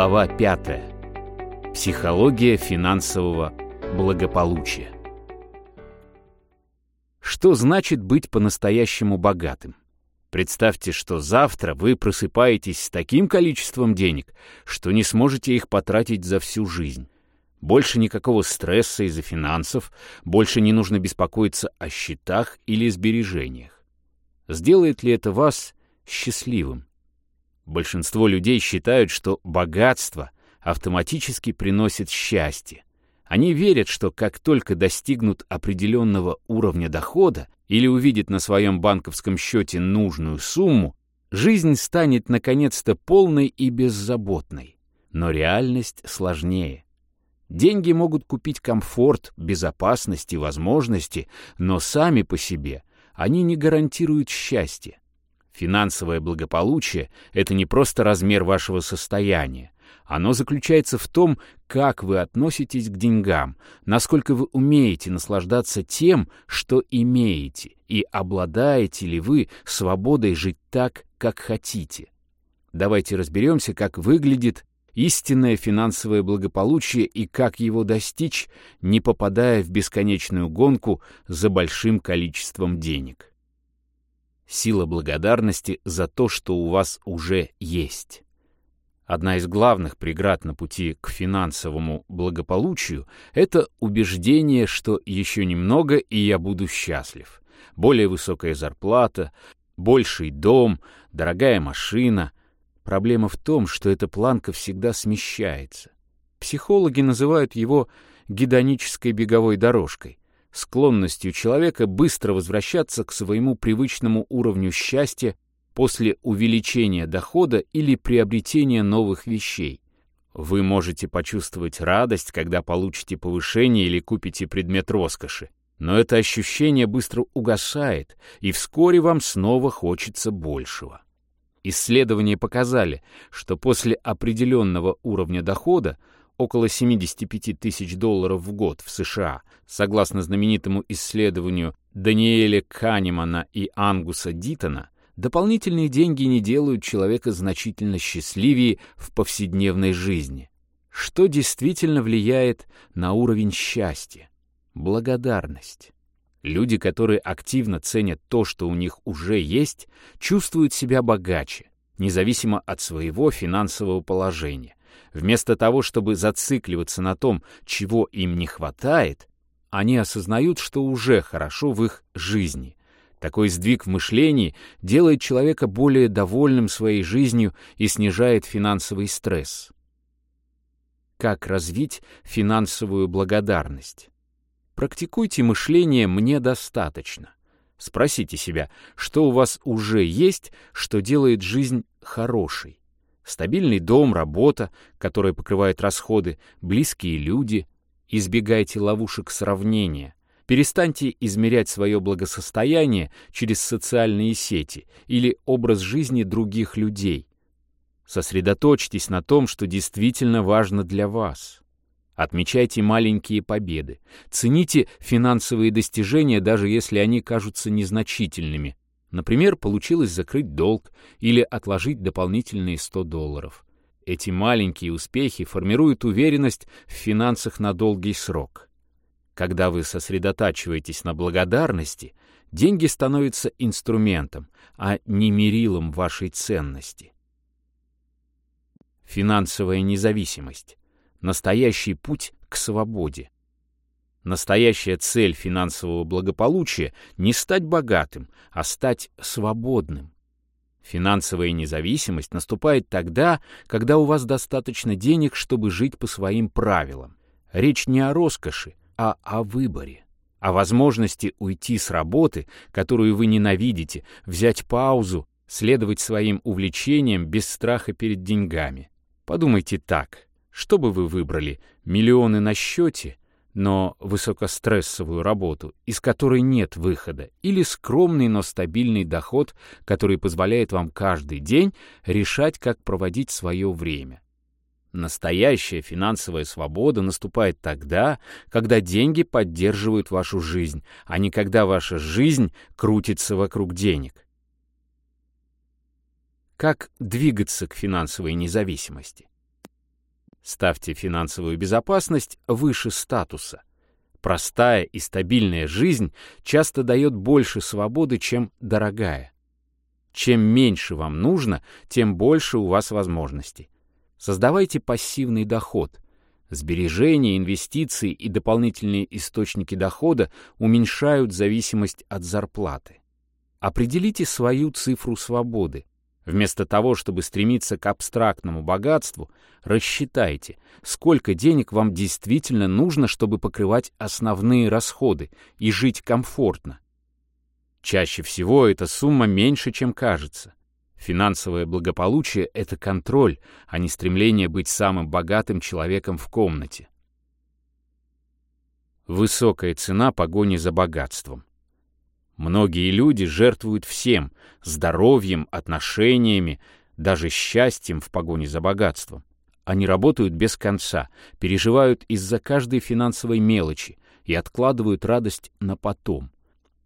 Глава 5. Психология финансового благополучия. Что значит быть по-настоящему богатым? Представьте, что завтра вы просыпаетесь с таким количеством денег, что не сможете их потратить за всю жизнь. Больше никакого стресса из-за финансов, больше не нужно беспокоиться о счетах или сбережениях. Сделает ли это вас счастливым? Большинство людей считают, что богатство автоматически приносит счастье. Они верят, что как только достигнут определенного уровня дохода или увидят на своем банковском счете нужную сумму, жизнь станет наконец-то полной и беззаботной. Но реальность сложнее. Деньги могут купить комфорт, безопасность и возможности, но сами по себе они не гарантируют счастье. Финансовое благополучие — это не просто размер вашего состояния. Оно заключается в том, как вы относитесь к деньгам, насколько вы умеете наслаждаться тем, что имеете, и обладаете ли вы свободой жить так, как хотите. Давайте разберемся, как выглядит истинное финансовое благополучие и как его достичь, не попадая в бесконечную гонку за большим количеством денег сила благодарности за то, что у вас уже есть. Одна из главных преград на пути к финансовому благополучию — это убеждение, что еще немного, и я буду счастлив. Более высокая зарплата, больший дом, дорогая машина. Проблема в том, что эта планка всегда смещается. Психологи называют его гедонической беговой дорожкой склонностью человека быстро возвращаться к своему привычному уровню счастья после увеличения дохода или приобретения новых вещей. Вы можете почувствовать радость, когда получите повышение или купите предмет роскоши, но это ощущение быстро угасает, и вскоре вам снова хочется большего. Исследования показали, что после определенного уровня дохода около 75 тысяч долларов в год в США, согласно знаменитому исследованию Даниэля Канемана и Ангуса Дитона, дополнительные деньги не делают человека значительно счастливее в повседневной жизни. Что действительно влияет на уровень счастья? Благодарность. Люди, которые активно ценят то, что у них уже есть, чувствуют себя богаче, независимо от своего финансового положения. Вместо того, чтобы зацикливаться на том, чего им не хватает, они осознают, что уже хорошо в их жизни. Такой сдвиг в мышлении делает человека более довольным своей жизнью и снижает финансовый стресс. Как развить финансовую благодарность? Практикуйте мышление «мне достаточно». Спросите себя, что у вас уже есть, что делает жизнь хорошей. Стабильный дом, работа, которая покрывает расходы, близкие люди. Избегайте ловушек сравнения. Перестаньте измерять свое благосостояние через социальные сети или образ жизни других людей. Сосредоточьтесь на том, что действительно важно для вас. Отмечайте маленькие победы. Цените финансовые достижения, даже если они кажутся незначительными. Например, получилось закрыть долг или отложить дополнительные 100 долларов. Эти маленькие успехи формируют уверенность в финансах на долгий срок. Когда вы сосредотачиваетесь на благодарности, деньги становятся инструментом, а не мерилом вашей ценности. Финансовая независимость. Настоящий путь к свободе. Настоящая цель финансового благополучия — не стать богатым, а стать свободным. Финансовая независимость наступает тогда, когда у вас достаточно денег, чтобы жить по своим правилам. Речь не о роскоши, а о выборе. О возможности уйти с работы, которую вы ненавидите, взять паузу, следовать своим увлечениям без страха перед деньгами. Подумайте так. Что бы вы выбрали? Миллионы на счете но высокострессовую работу, из которой нет выхода, или скромный, но стабильный доход, который позволяет вам каждый день решать, как проводить свое время. Настоящая финансовая свобода наступает тогда, когда деньги поддерживают вашу жизнь, а не когда ваша жизнь крутится вокруг денег. Как двигаться к финансовой независимости? Ставьте финансовую безопасность выше статуса. Простая и стабильная жизнь часто дает больше свободы, чем дорогая. Чем меньше вам нужно, тем больше у вас возможностей. Создавайте пассивный доход. Сбережения, инвестиции и дополнительные источники дохода уменьшают зависимость от зарплаты. Определите свою цифру свободы. Вместо того, чтобы стремиться к абстрактному богатству, рассчитайте, сколько денег вам действительно нужно, чтобы покрывать основные расходы и жить комфортно. Чаще всего эта сумма меньше, чем кажется. Финансовое благополучие — это контроль, а не стремление быть самым богатым человеком в комнате. Высокая цена погони за богатством. Многие люди жертвуют всем — здоровьем, отношениями, даже счастьем в погоне за богатством. Они работают без конца, переживают из-за каждой финансовой мелочи и откладывают радость на потом.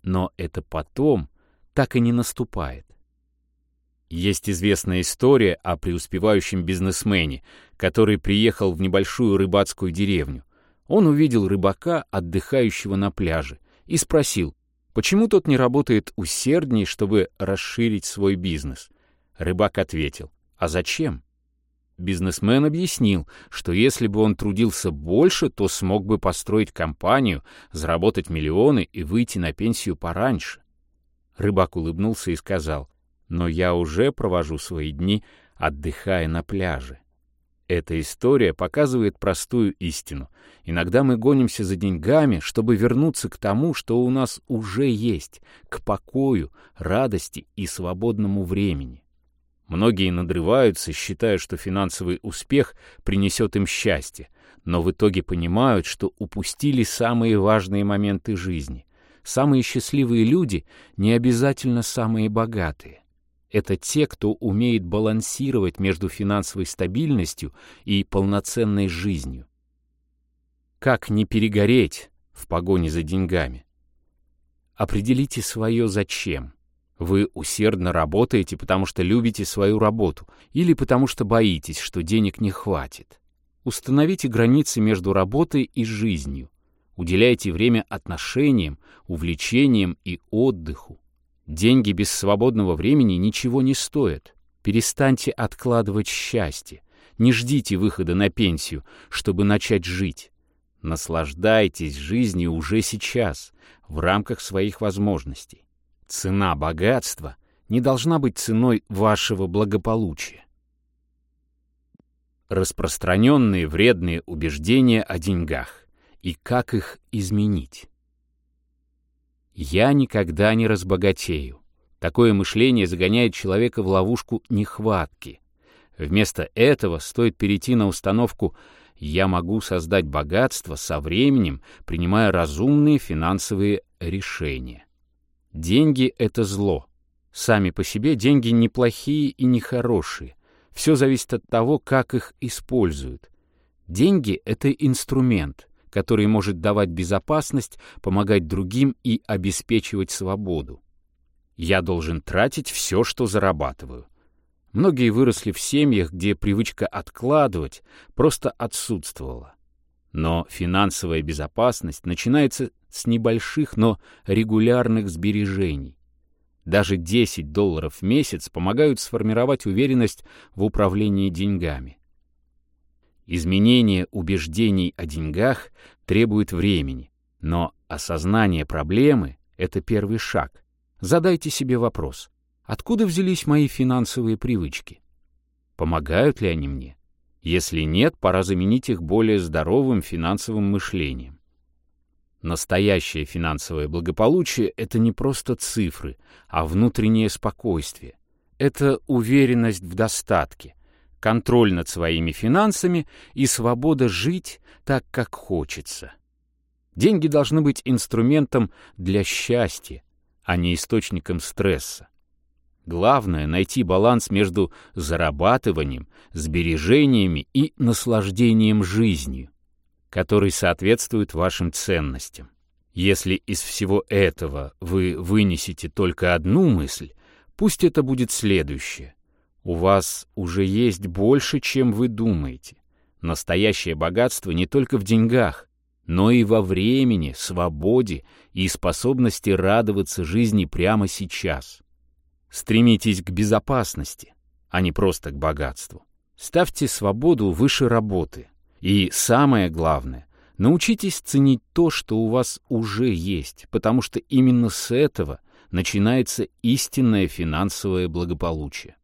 Но это потом так и не наступает. Есть известная история о преуспевающем бизнесмене, который приехал в небольшую рыбацкую деревню. Он увидел рыбака, отдыхающего на пляже, и спросил, почему тот не работает усерднее, чтобы расширить свой бизнес. Рыбак ответил, а зачем? Бизнесмен объяснил, что если бы он трудился больше, то смог бы построить компанию, заработать миллионы и выйти на пенсию пораньше. Рыбак улыбнулся и сказал, но я уже провожу свои дни, отдыхая на пляже. Эта история показывает простую истину. Иногда мы гонимся за деньгами, чтобы вернуться к тому, что у нас уже есть, к покою, радости и свободному времени. Многие надрываются, считая, что финансовый успех принесет им счастье, но в итоге понимают, что упустили самые важные моменты жизни. Самые счастливые люди не обязательно самые богатые это те, кто умеет балансировать между финансовой стабильностью и полноценной жизнью. Как не перегореть в погоне за деньгами? Определите свое «зачем». Вы усердно работаете, потому что любите свою работу или потому что боитесь, что денег не хватит. Установите границы между работой и жизнью. Уделяйте время отношениям, увлечениям и отдыху. Деньги без свободного времени ничего не стоят. Перестаньте откладывать счастье. Не ждите выхода на пенсию, чтобы начать жить. Наслаждайтесь жизнью уже сейчас, в рамках своих возможностей. Цена богатства не должна быть ценой вашего благополучия. Распространенные вредные убеждения о деньгах и как их изменить. «Я никогда не разбогатею». Такое мышление загоняет человека в ловушку нехватки. Вместо этого стоит перейти на установку «я могу создать богатство со временем, принимая разумные финансовые решения». Деньги — это зло. Сами по себе деньги неплохие и нехорошие. Все зависит от того, как их используют. Деньги — это инструмент — который может давать безопасность, помогать другим и обеспечивать свободу. Я должен тратить все, что зарабатываю. Многие выросли в семьях, где привычка откладывать просто отсутствовала. Но финансовая безопасность начинается с небольших, но регулярных сбережений. Даже 10 долларов в месяц помогают сформировать уверенность в управлении деньгами. Изменение убеждений о деньгах требует времени, но осознание проблемы — это первый шаг. Задайте себе вопрос, откуда взялись мои финансовые привычки? Помогают ли они мне? Если нет, пора заменить их более здоровым финансовым мышлением. Настоящее финансовое благополучие — это не просто цифры, а внутреннее спокойствие. Это уверенность в достатке — контроль над своими финансами и свобода жить так, как хочется. Деньги должны быть инструментом для счастья, а не источником стресса. Главное — найти баланс между зарабатыванием, сбережениями и наслаждением жизнью, который соответствует вашим ценностям. Если из всего этого вы вынесете только одну мысль, пусть это будет следующее. У вас уже есть больше, чем вы думаете. Настоящее богатство не только в деньгах, но и во времени, свободе и способности радоваться жизни прямо сейчас. Стремитесь к безопасности, а не просто к богатству. Ставьте свободу выше работы. И самое главное, научитесь ценить то, что у вас уже есть, потому что именно с этого начинается истинное финансовое благополучие.